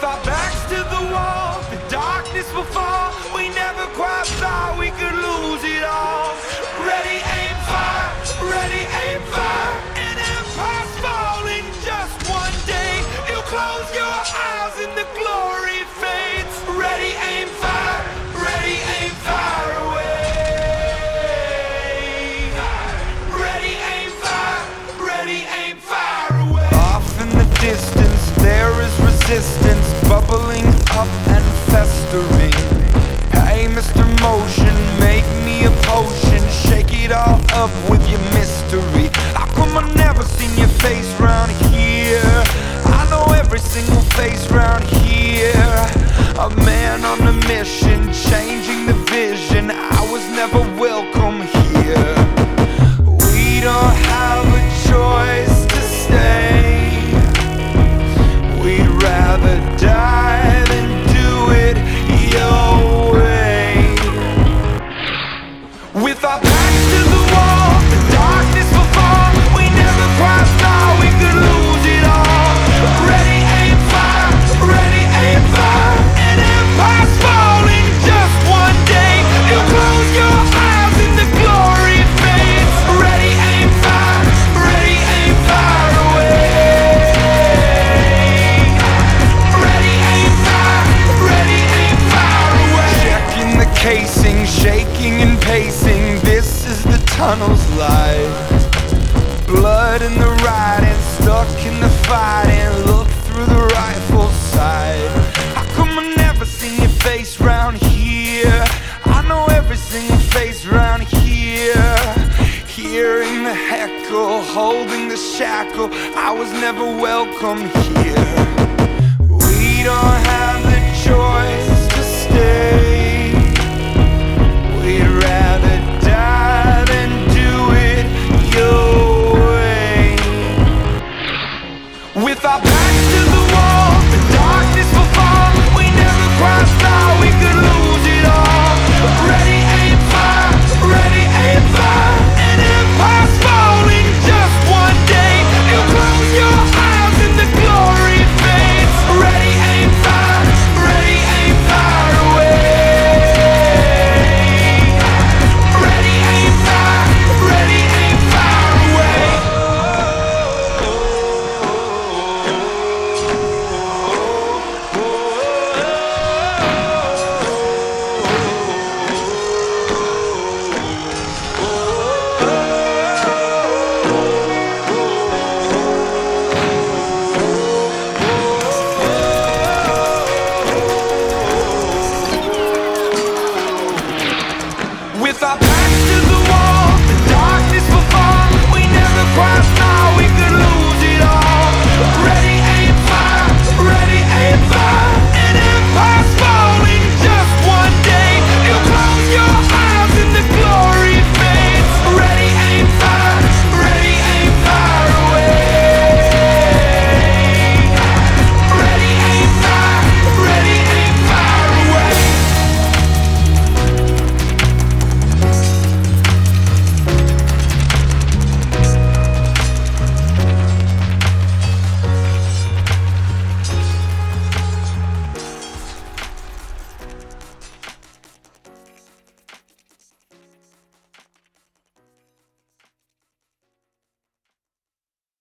With our backs to the wall, the darkness will fall. We never quite thought we could lose it all. Ready, aim, fire. Ready, aim, fire. An empire's falling just one day. You close your eyes and the glory fades. Ready, aim, fire. Ready, aim, fire away. Ready, aim, fire. Ready, aim, fire away. Off in the distance, there is resistance bubbling up and festering. Hey, Mr. Motion, make me a potion. Shake it all up with your mystery. How come I never seen your face casing, shaking and pacing. This is the tunnel's life. Blood in the riding, stuck in the fighting. Look through the rifle sight. How come I never seen your face round here? I know every single face round here. Hearing the heckle, holding the shackle. I was never welcome here. We don't have the choice to stay.